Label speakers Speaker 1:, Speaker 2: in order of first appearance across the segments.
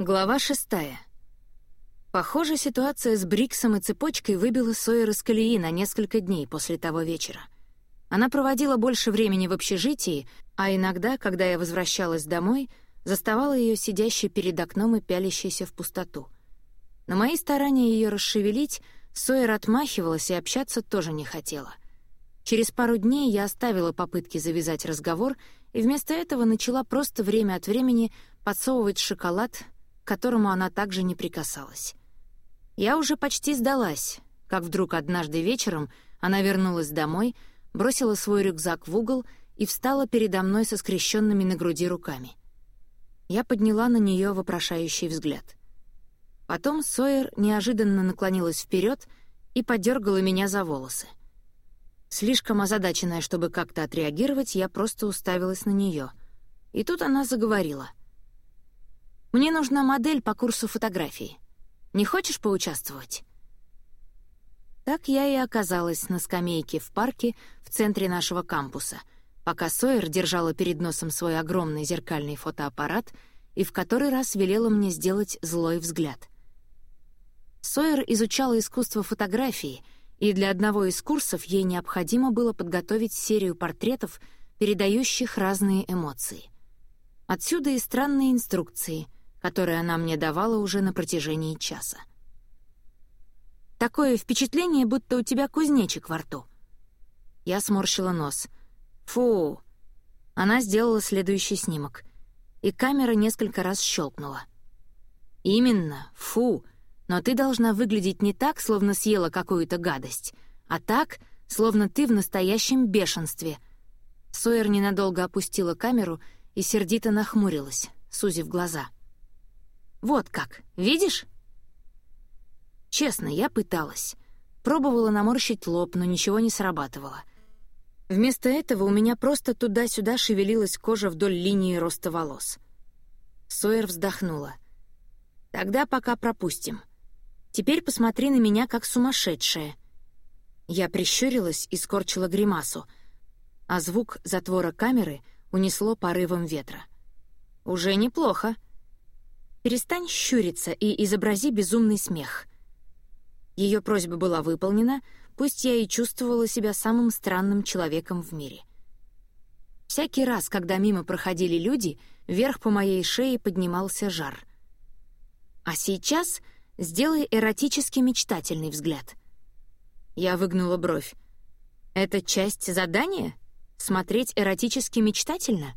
Speaker 1: Глава шестая. Похоже, ситуация с Бриксом и цепочкой выбила Сойер из колеи на несколько дней после того вечера. Она проводила больше времени в общежитии, а иногда, когда я возвращалась домой, заставала ее сидящей перед окном и пялящейся в пустоту. На мои старания ее расшевелить Сойер отмахивалась и общаться тоже не хотела. Через пару дней я оставила попытки завязать разговор и вместо этого начала просто время от времени подсовывать шоколад к которому она также не прикасалась. Я уже почти сдалась, как вдруг однажды вечером она вернулась домой, бросила свой рюкзак в угол и встала передо мной со скрещенными на груди руками. Я подняла на нее вопрошающий взгляд. Потом Сойер неожиданно наклонилась вперед и подергала меня за волосы. Слишком озадаченная, чтобы как-то отреагировать, я просто уставилась на нее. И тут она заговорила — мне нужна модель по курсу фотографии. Не хочешь поучаствовать?» Так я и оказалась на скамейке в парке в центре нашего кампуса, пока Сойер держала перед носом свой огромный зеркальный фотоаппарат и в который раз велела мне сделать злой взгляд. Сойер изучала искусство фотографии, и для одного из курсов ей необходимо было подготовить серию портретов, передающих разные эмоции. Отсюда и странные инструкции, которые она мне давала уже на протяжении часа. «Такое впечатление, будто у тебя кузнечик во рту». Я сморщила нос. «Фу!» Она сделала следующий снимок, и камера несколько раз щелкнула. «Именно, фу! Но ты должна выглядеть не так, словно съела какую-то гадость, а так, словно ты в настоящем бешенстве». Сойер ненадолго опустила камеру и сердито нахмурилась, сузив глаза. Вот как, видишь?» Честно, я пыталась. Пробовала наморщить лоб, но ничего не срабатывало. Вместо этого у меня просто туда-сюда шевелилась кожа вдоль линии роста волос. Сойер вздохнула. «Тогда пока пропустим. Теперь посмотри на меня как сумасшедшая». Я прищурилась и скорчила гримасу, а звук затвора камеры унесло порывом ветра. «Уже неплохо», Перестань щуриться и изобрази безумный смех». Ее просьба была выполнена, пусть я и чувствовала себя самым странным человеком в мире. Всякий раз, когда мимо проходили люди, вверх по моей шее поднимался жар. А сейчас сделай эротически мечтательный взгляд. Я выгнула бровь. «Это часть задания? Смотреть эротически мечтательно?»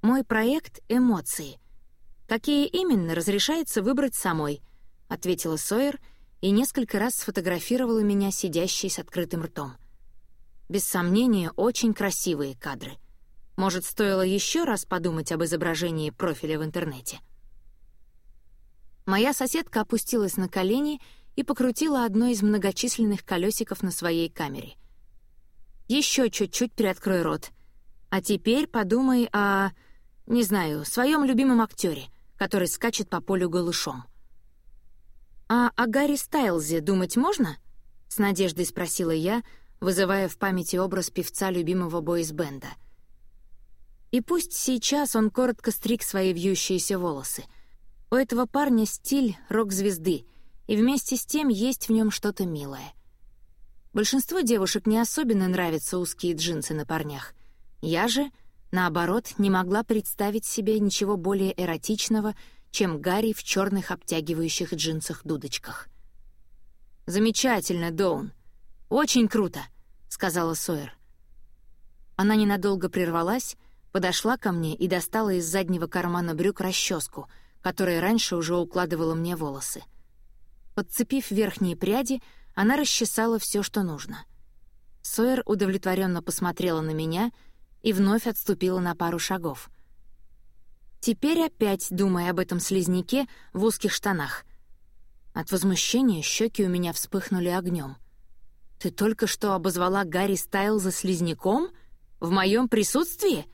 Speaker 1: Мой проект — эмоции — «Какие именно, разрешается выбрать самой», — ответила Сойер и несколько раз сфотографировала меня, сидящей с открытым ртом. Без сомнения, очень красивые кадры. Может, стоило еще раз подумать об изображении профиля в интернете? Моя соседка опустилась на колени и покрутила одно из многочисленных колесиков на своей камере. Еще чуть-чуть приоткрой рот. А теперь подумай о, не знаю, своем любимом актере — который скачет по полю голышом. «А о Гарри Стайлзе думать можно?» — с надеждой спросила я, вызывая в памяти образ певца любимого бойсбенда. И пусть сейчас он коротко стриг свои вьющиеся волосы. У этого парня стиль рок-звезды, и вместе с тем есть в нем что-то милое. Большинству девушек не особенно нравятся узкие джинсы на парнях. Я же Наоборот, не могла представить себе ничего более эротичного, чем Гарри в черных обтягивающих джинсах-дудочках. «Замечательно, Доун. Очень круто», — сказала Сойер. Она ненадолго прервалась, подошла ко мне и достала из заднего кармана брюк расческу, которая раньше уже укладывала мне волосы. Подцепив верхние пряди, она расчесала все, что нужно. Сойер удовлетворенно посмотрела на меня — и вновь отступила на пару шагов. Теперь опять, думая об этом слизняке в узких штанах. От возмущения щеки у меня вспыхнули огнем. «Ты только что обозвала Гарри Стайл за слизняком? В моем присутствии?»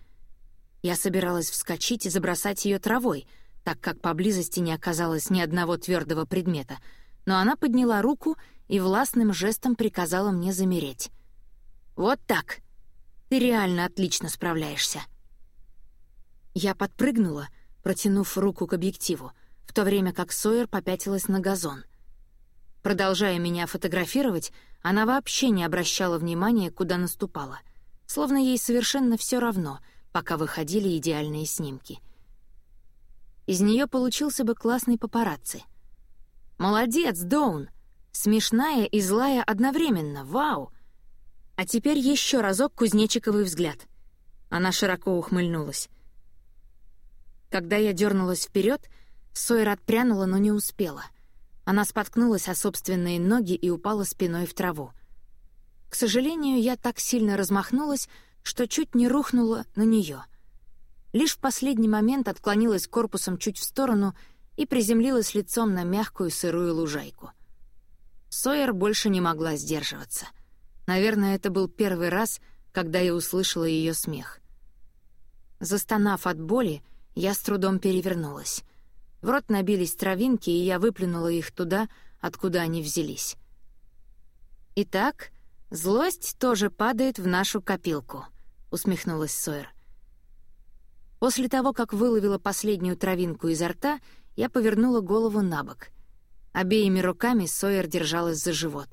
Speaker 1: Я собиралась вскочить и забросать ее травой, так как поблизости не оказалось ни одного твердого предмета, но она подняла руку и властным жестом приказала мне замереть. «Вот так!» Ты реально отлично справляешься». Я подпрыгнула, протянув руку к объективу, то время как Сойер попятилась на газон. Продолжая меня фотографировать, она вообще не обращала внимания, куда наступала, словно ей совершенно все равно, пока выходили идеальные снимки. Из нее получился бы классный папарацци. «Молодец, Доун! Смешная и злая одновременно, вау!» А теперь еще разок кузнечиковый взгляд. Она широко ухмыльнулась. Когда я дернулась вперед, Сойер отпрянула, но не успела. Она споткнулась о собственные ноги и упала спиной в траву. К сожалению, я так сильно размахнулась, что чуть не рухнула на нее. Лишь в последний момент отклонилась корпусом чуть в сторону и приземлилась лицом на мягкую сырую лужайку. Сойер больше не могла сдерживаться. Наверное, это был первый раз, когда я услышала ее смех. Застонав от боли, я с трудом перевернулась. В рот набились травинки, и я выплюнула их туда, откуда они взялись. «Итак, злость тоже падает в нашу копилку», — усмехнулась Сойер. После того, как выловила последнюю травинку изо рта, я повернула голову на бок. Обеими руками Сойер держалась за живот.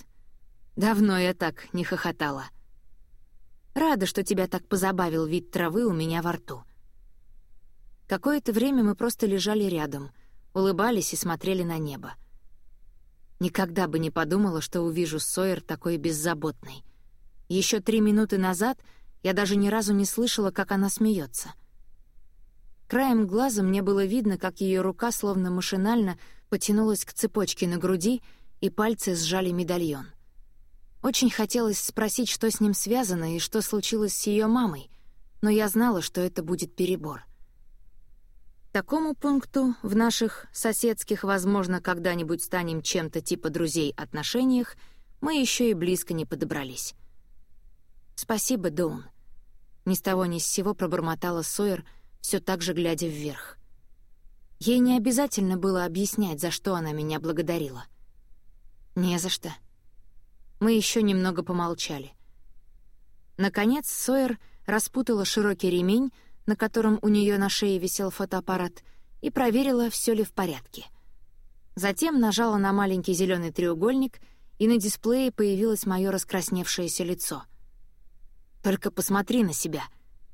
Speaker 1: Давно я так не хохотала. «Рада, что тебя так позабавил вид травы у меня во рту», Какое-то время мы просто лежали рядом, улыбались и смотрели на небо. Никогда бы не подумала, что увижу Сойер такой беззаботной. Еще три минуты назад я даже ни разу не слышала, как она смеется. Краем глаза мне было видно, как ее рука словно машинально потянулась к цепочке на груди, и пальцы сжали медальон. Очень хотелось спросить, что с ним связано и что случилось с ее мамой, но я знала, что это будет перебор — такому пункту в наших соседских, возможно, когда-нибудь станем чем-то типа друзей отношениях, мы еще и близко не подобрались. «Спасибо, Доун». Ни с того ни с сего пробормотала Сойер, все так же глядя вверх. Ей не обязательно было объяснять, за что она меня благодарила. «Не за что». Мы еще немного помолчали. Наконец Сойер распутала широкий ремень, на котором у нее на шее висел фотоаппарат, и проверила, все ли в порядке. Затем нажала на маленький зеленый треугольник, и на дисплее появилось мое раскрасневшееся лицо. «Только посмотри на себя.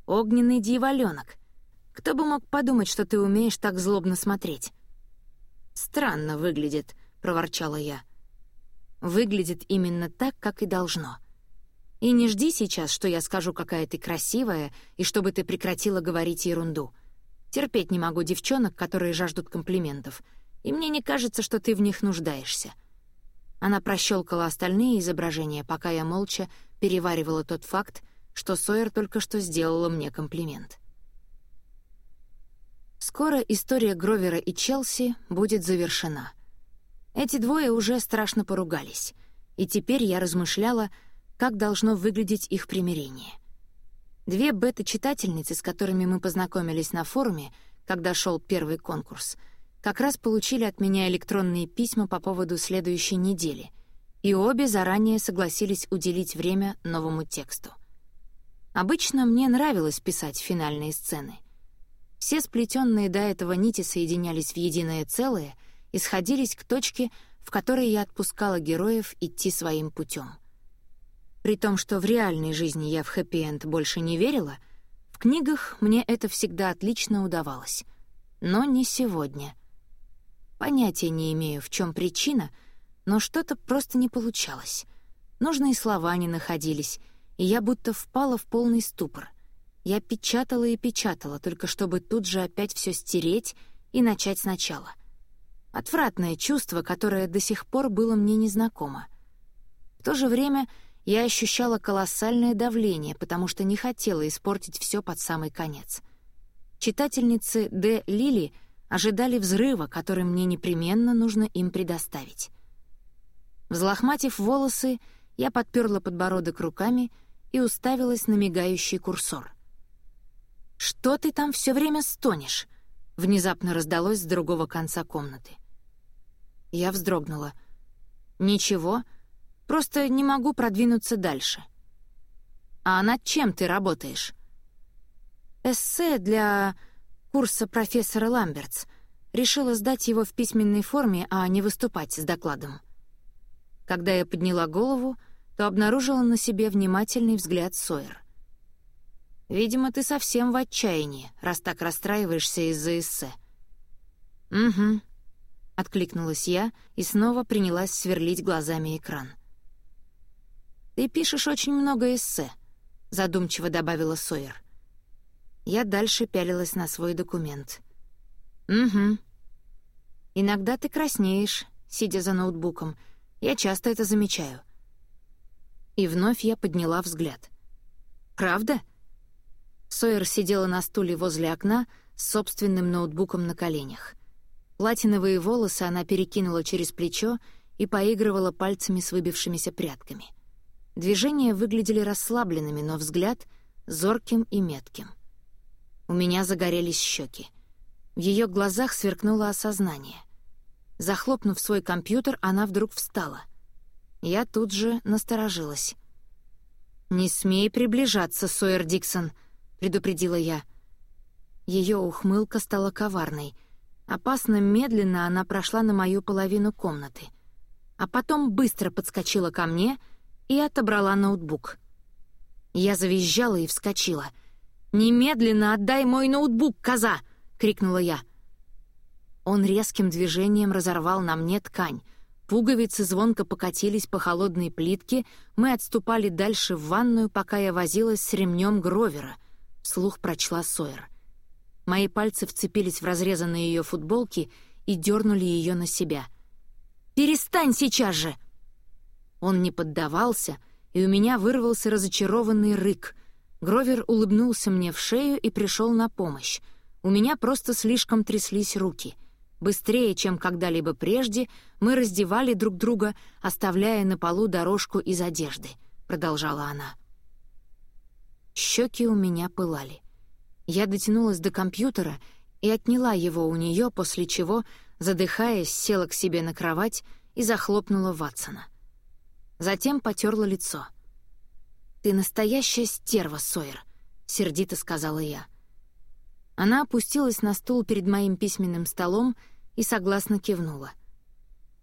Speaker 1: Огненный дьяволёнок. Кто бы мог подумать, что ты умеешь так злобно смотреть?» «Странно выглядит», — проворчала я. «Выглядит именно так, как и должно». И не жди сейчас, что я скажу, какая ты красивая, и чтобы ты прекратила говорить ерунду. Терпеть не могу девчонок, которые жаждут комплиментов, и мне не кажется, что ты в них нуждаешься». Она прощелкала остальные изображения, пока я молча переваривала тот факт, что Сойер только что сделала мне комплимент. Скоро история Гровера и Челси будет завершена. Эти двое уже страшно поругались, и теперь я размышляла, как должно выглядеть их примирение. Две бета-читательницы, с которыми мы познакомились на форуме, когда шел первый конкурс, как раз получили от меня электронные письма по поводу следующей недели, и обе заранее согласились уделить время новому тексту. Обычно мне нравилось писать финальные сцены. Все сплетенные до этого нити соединялись в единое целое и сходились к точке, в которой я отпускала героев идти своим путем. При том, что в реальной жизни я в хэппи-энд больше не верила, в книгах мне это всегда отлично удавалось. Но не сегодня. Понятия не имею, в чем причина, но что-то просто не получалось. Нужные слова не находились, и я будто впала в полный ступор. Я печатала и печатала, только чтобы тут же опять все стереть и начать сначала. Отвратное чувство, которое до сих пор было мне незнакомо. В то же время я ощущала колоссальное давление, потому что не хотела испортить все под самый конец. Читательницы Д. Лили ожидали взрыва, который мне непременно нужно им предоставить. Взлохматив волосы, я подперла подбородок руками и уставилась на мигающий курсор. «Что ты там все время стонешь?» — внезапно раздалось с другого конца комнаты. Я вздрогнула. «Ничего», Просто не могу продвинуться дальше. А над чем ты работаешь? Эссе для курса профессора Ламбертс. Решила сдать его в письменной форме, а не выступать с докладом. Когда я подняла голову, то обнаружила на себе внимательный взгляд Сойер. «Видимо, ты совсем в отчаянии, раз так расстраиваешься из-за эссе». «Угу», — откликнулась я и снова принялась сверлить глазами экран. «Ты пишешь очень много эссе», — задумчиво добавила Сойер. Я дальше пялилась на свой документ. «Угу. Иногда ты краснеешь, сидя за ноутбуком. Я часто это замечаю». И вновь я подняла взгляд. «Правда?» Сойер сидела на стуле возле окна с собственным ноутбуком на коленях. Платиновые волосы она перекинула через плечо и поигрывала пальцами с выбившимися прядками. Движения выглядели расслабленными, но взгляд — зорким и метким. У меня загорелись щеки. В ее глазах сверкнуло осознание. Захлопнув свой компьютер, она вдруг встала. Я тут же насторожилась. «Не смей приближаться, Сойер Диксон», — предупредила я. Ее ухмылка стала коварной. Опасно медленно она прошла на мою половину комнаты. А потом быстро подскочила ко мне — и отобрала ноутбук. Я завизжала и вскочила. «Немедленно отдай мой ноутбук, коза!» — крикнула я. Он резким движением разорвал на мне ткань. Пуговицы звонко покатились по холодной плитке, мы отступали дальше в ванную, пока я возилась с ремнем Гровера. Слух прочла Сойер. Мои пальцы вцепились в разрезанные ее футболки и дернули ее на себя. «Перестань сейчас же!» Он не поддавался, и у меня вырвался разочарованный рык. Гровер улыбнулся мне в шею и пришел на помощь. У меня просто слишком тряслись руки. Быстрее, чем когда-либо прежде, мы раздевали друг друга, оставляя на полу дорожку из одежды, — продолжала она. Щеки у меня пылали. Я дотянулась до компьютера и отняла его у нее, после чего, задыхаясь, села к себе на кровать и захлопнула Ватсона. Затем потерла лицо. «Ты настоящая стерва, Сойер», — сердито сказала я. Она опустилась на стул перед моим письменным столом и согласно кивнула.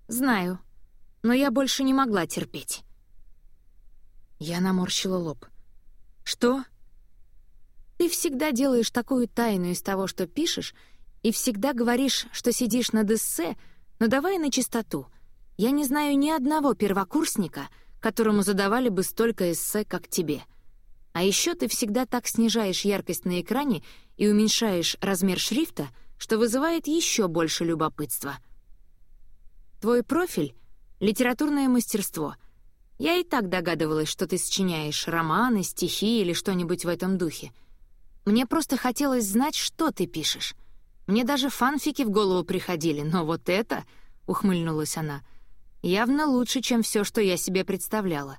Speaker 1: «Знаю, но я больше не могла терпеть». Я наморщила лоб. «Что?» «Ты всегда делаешь такую тайну из того, что пишешь, и всегда говоришь, что сидишь над эссе, но давай на чистоту. Я не знаю ни одного первокурсника, которому задавали бы столько эссе, как тебе. А еще ты всегда так снижаешь яркость на экране и уменьшаешь размер шрифта, что вызывает еще больше любопытства. Твой профиль — литературное мастерство. Я и так догадывалась, что ты сочиняешь романы, стихи или что-нибудь в этом духе. Мне просто хотелось знать, что ты пишешь. Мне даже фанфики в голову приходили, но вот это, — ухмыльнулась она, — Явно лучше, чем все, что я себе представляла.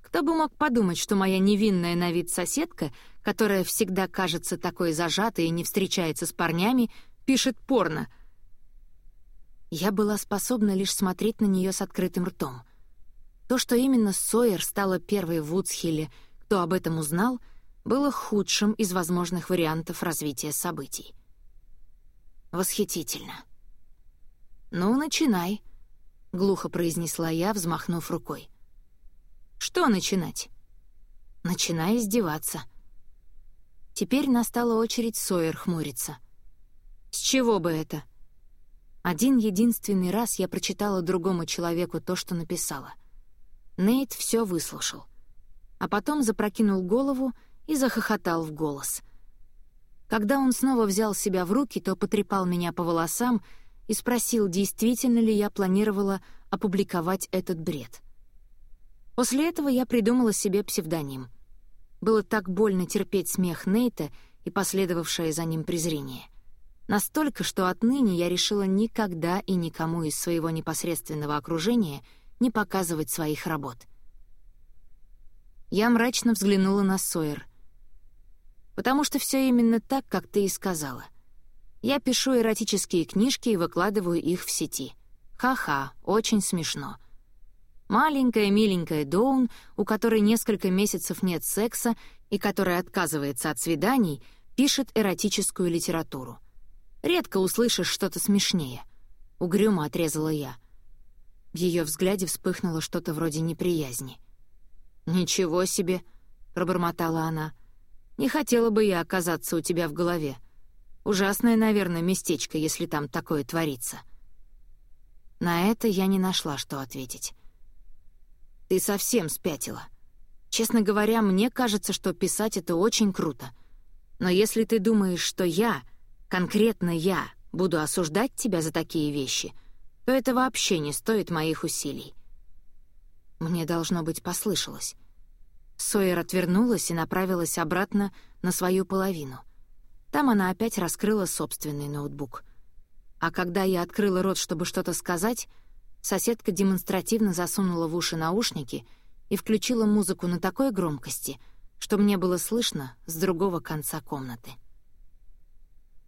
Speaker 1: Кто бы мог подумать, что моя невинная на вид соседка, которая всегда кажется такой зажатой и не встречается с парнями, пишет порно. Я была способна лишь смотреть на нее с открытым ртом. То, что именно Сойер стала первой в Вудсхилле, кто об этом узнал, было худшим из возможных вариантов развития событий. Восхитительно. «Ну, начинай», — глухо произнесла я, взмахнув рукой. «Что начинать?» «Начинай издеваться». Теперь настала очередь Сойер хмуриться. «С чего бы это?» Один единственный раз я прочитала другому человеку то, что написала. Нейт все выслушал. А потом запрокинул голову и захохотал в голос. Когда он снова взял себя в руки, то потрепал меня по волосам — и спросил, действительно ли я планировала опубликовать этот бред. После этого я придумала себе псевдоним. Было так больно терпеть смех Нейта и последовавшее за ним презрение. Настолько, что отныне я решила никогда и никому из своего непосредственного окружения не показывать своих работ. Я мрачно взглянула на Сойер. «Потому что все именно так, как ты и сказала — я пишу эротические книжки и выкладываю их в сети. Ха-ха, очень смешно. Маленькая миленькая Доун, у которой несколько месяцев нет секса и которая отказывается от свиданий, пишет эротическую литературу. Редко услышишь что-то смешнее. Угрюмо отрезала я. В ее взгляде вспыхнуло что-то вроде неприязни. «Ничего себе!» — пробормотала она. «Не хотела бы я оказаться у тебя в голове. Ужасное, наверное, местечко, если там такое творится». На это я не нашла, что ответить. «Ты совсем спятила. Честно говоря, мне кажется, что писать — это очень круто. Но если ты думаешь, что я, конкретно я, буду осуждать тебя за такие вещи, то это вообще не стоит моих усилий». Мне, должно быть, послышалось. Сойер отвернулась и направилась обратно на свою половину. Там она опять раскрыла собственный ноутбук. А когда я открыла рот, чтобы что-то сказать, соседка демонстративно засунула в уши наушники и включила музыку на такой громкости, что мне было слышно с другого конца комнаты.